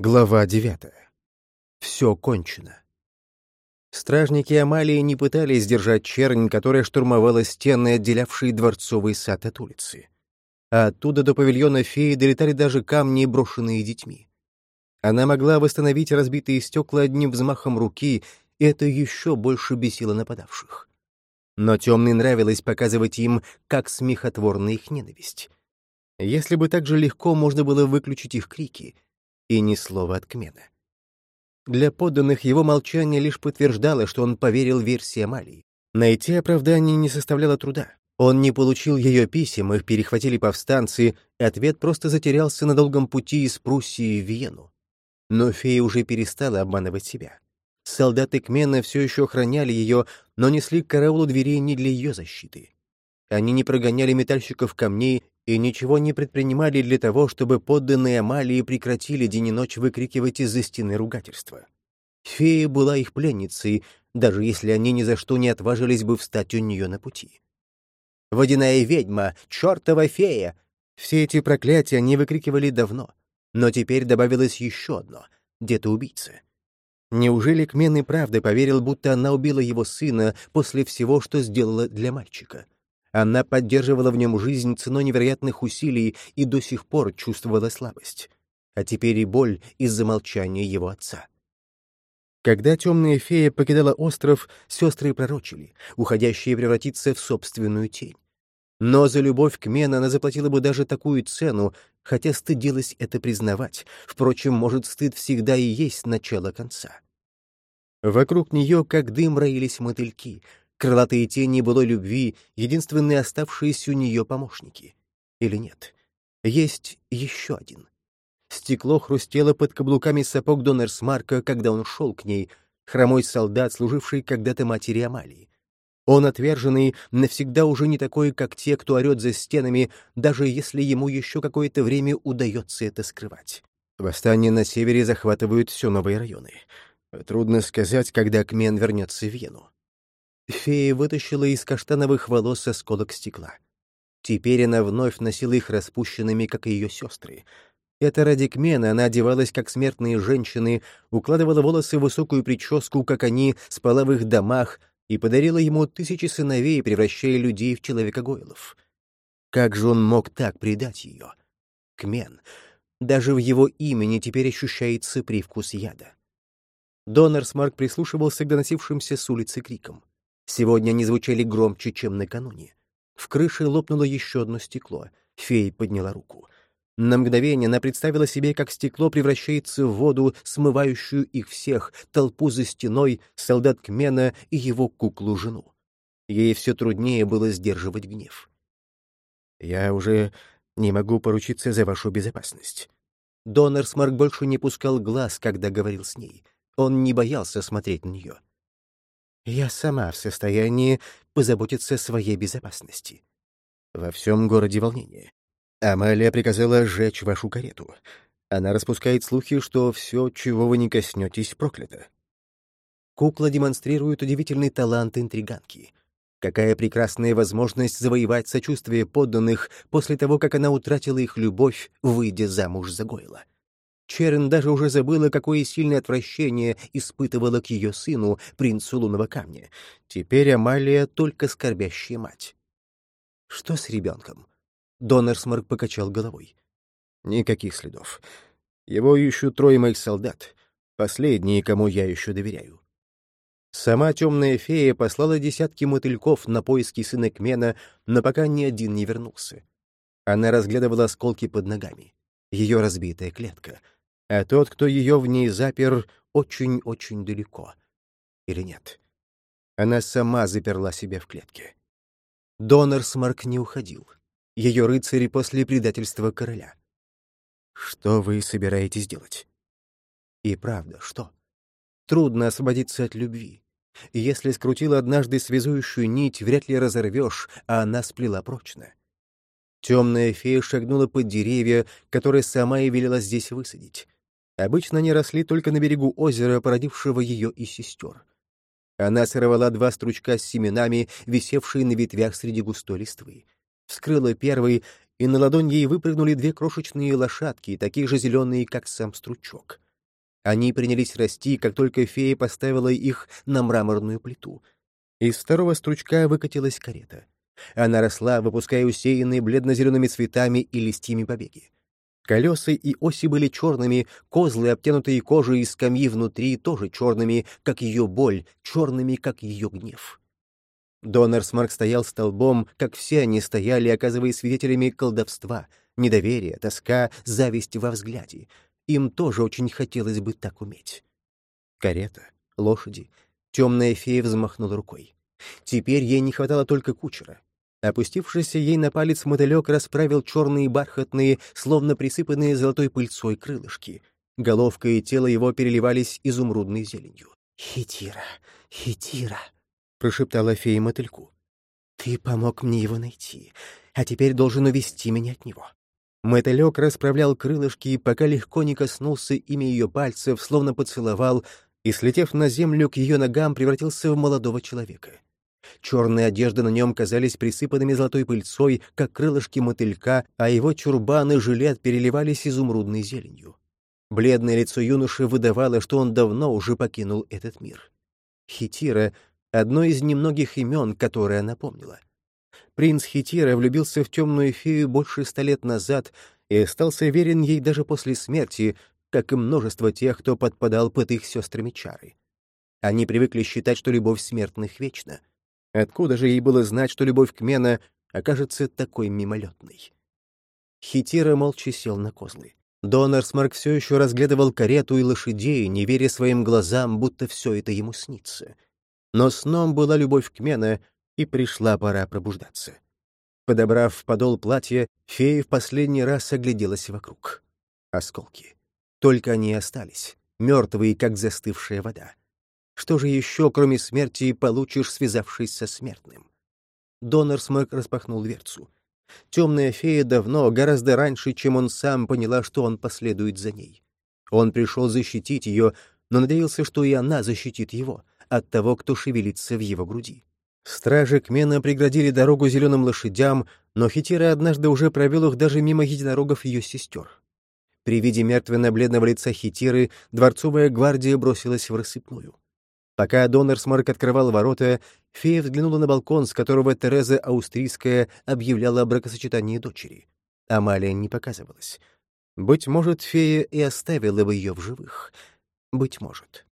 Глава девятая. Все кончено. Стражники Амалии не пытались сдержать чернь, которая штурмовала стены, отделявшие дворцовый сад от улицы. А оттуда до павильона феи долетали даже камни, брошенные детьми. Она могла восстановить разбитые стекла одним взмахом руки, и это еще больше бесило нападавших. Но темной нравилось показывать им, как смехотворна их ненависть. Если бы так же легко можно было выключить их крики — и ни слова от Кмена. Для подданных его молчание лишь подтверждало, что он поверил версии Амалии. Найти оправдание не составляло труда. Он не получил ее писем, их перехватили повстанцы, и ответ просто затерялся на долгом пути из Пруссии в Вену. Но фея уже перестала обманывать себя. Солдаты Кмена все еще охраняли ее, но несли к караулу дверей не для ее защиты. Они не прогоняли метальщиков камней и ничего не предпринимали для того, чтобы подданные Амалии прекратили день и ночь выкрикивать из-за стены ругательства. Фея была их пленницей, даже если они ни за что не отважились бы встать у нее на пути. «Водяная ведьма! Чертова фея!» Все эти проклятия они выкрикивали давно, но теперь добавилось еще одно — дед-убийца. Неужели Кмен и правда поверил, будто она убила его сына после всего, что сделала для мальчика? Она поддерживала в нем жизнь ценой невероятных усилий и до сих пор чувствовала слабость. А теперь и боль из-за молчания его отца. Когда темная фея покидала остров, сестры пророчили, уходящая превратиться в собственную тень. Но за любовь к Мен она заплатила бы даже такую цену, хотя стыдилась это признавать. Впрочем, может, стыд всегда и есть начало конца. Вокруг нее, как дым, роились мотыльки, Крылатые тени былой любви — единственные оставшиеся у нее помощники. Или нет? Есть еще один. Стекло хрустело под каблуками сапог Доннерсмарка, когда он шел к ней, хромой солдат, служивший когда-то матери Амалии. Он отверженный, навсегда уже не такой, как те, кто орет за стенами, даже если ему еще какое-то время удается это скрывать. Восстания на севере захватывают все новые районы. Трудно сказать, когда Кмен вернется в Вену. Фея вытащила из каштановых волос осколок стекла. Теперь она вновь носила их распущенными, как и ее сестры. Это ради Кмена она одевалась, как смертные женщины, укладывала волосы в высокую прическу, как они, спала в их домах, и подарила ему тысячи сыновей, превращая людей в человека-гойлов. Как же он мог так предать ее? Кмен. Даже в его имени теперь ощущается привкус яда. Донорсмарк прислушивался к доносившимся с улицы крикам. Сегодня они звучали громче, чем накануне. В крыше лопнуло еще одно стекло. Фея подняла руку. На мгновение она представила себе, как стекло превращается в воду, смывающую их всех, толпу за стеной, солдат Кмена и его куклу-жену. Ей все труднее было сдерживать гнев. «Я уже не могу поручиться за вашу безопасность». Донор Смарк больше не пускал глаз, когда говорил с ней. Он не боялся смотреть на нее. Я сама в состоянии позаботиться о своей безопасности. Во всем городе волнение. Амалия приказала сжечь вашу карету. Она распускает слухи, что все, чего вы не коснетесь, проклято. Кукла демонстрирует удивительный талант интриганки. Какая прекрасная возможность завоевать сочувствие подданных после того, как она утратила их любовь, выйдя замуж за Гойла. Черн даже уже забыла, какое сильное отвращение испытывала к ее сыну, принцу лунного камня. Теперь Амалия только скорбящая мать. Что с ребенком? Донорсмарк покачал головой. Никаких следов. Его ищут трое моих солдат, последние, кому я еще доверяю. Сама темная фея послала десятки мотыльков на поиски сына Кмена, но пока ни один не вернулся. Она разглядывала осколки под ногами. Ее разбитая клетка — а тот, кто ее в ней запер, очень-очень далеко. Или нет? Она сама заперла себя в клетке. Донор Смарк не уходил. Ее рыцари после предательства короля. Что вы собираетесь делать? И правда, что? Трудно освободиться от любви. Если скрутила однажды связующую нить, вряд ли разорвешь, а она сплела прочно. Темная фея шагнула под деревья, которые сама и велела здесь высадить. Обычно они росли только на берегу озера, породившего ее и сестер. Она сорвала два стручка с семенами, висевшие на ветвях среди густой листвы. Вскрыла первый, и на ладонь ей выпрыгнули две крошечные лошадки, такие же зеленые, как сам стручок. Они принялись расти, как только фея поставила их на мраморную плиту. Из второго стручка выкатилась карета. Она росла, выпуская усеянные бледно-зелеными цветами и листьями побеги. Колеса и оси были черными, козлы, обтянутые кожей и скамьи внутри, тоже черными, как ее боль, черными, как ее гнев. Донорсмарк стоял столбом, как все они стояли, оказываясь свидетелями колдовства, недоверия, тоска, зависть во взгляде. Им тоже очень хотелось бы так уметь. Карета, лошади. Темная фея взмахнула рукой. Теперь ей не хватало только кучера. Опустившийся ей на палец мотылек расправил черные бархатные, словно присыпанные золотой пыльцой крылышки. Головка и тело его переливались изумрудной зеленью. «Хитира, хитира!» — прошептала фея мотыльку. «Ты помог мне его найти, а теперь должен увести меня от него». Мотылек расправлял крылышки, пока легко не коснулся ими ее пальцев, словно поцеловал, и, слетев на землю к ее ногам, превратился в молодого человека. Черные одежды на нем казались присыпанными золотой пыльцой, как крылышки мотылька, а его чурбан и жилет переливались изумрудной зеленью. Бледное лицо юноши выдавало, что он давно уже покинул этот мир. Хитира — одно из немногих имен, которое она помнила. Принц Хитира влюбился в темную фею больше ста лет назад и остался верен ей даже после смерти, как и множество тех, кто подпадал под их сестрами чары. Они привыкли считать, что любовь смертных вечна — Откуда же ей было знать, что любовь к Мена окажется такой мимолетной? Хитира молча сел на козлы. Донорсмарк все еще разглядывал карету и лошадей, не веря своим глазам, будто все это ему снится. Но сном была любовь к Мена, и пришла пора пробуждаться. Подобрав подол платья, фея в последний раз огляделась вокруг. Осколки. Только они остались, мертвые, как застывшая вода. Что же еще, кроме смерти, получишь, связавшись со смертным? Донор смог распахнул дверцу. Темная фея давно, гораздо раньше, чем он сам, поняла, что он последует за ней. Он пришел защитить ее, но надеялся, что и она защитит его от того, кто шевелится в его груди. Стражи Кмена преградили дорогу зеленым лошадям, но Хитира однажды уже провел их даже мимо единорогов ее сестер. При виде мертвенно-бледного лица Хитиры дворцовая гвардия бросилась в рассыпную. Пока Доннерсмарк открывал ворота, фея взглянула на балкон, с которого Тереза Австрийская объявляла о бракосочетании дочери. Амалия не показывалась. Быть может, фея и оставила бы ее в живых. Быть может.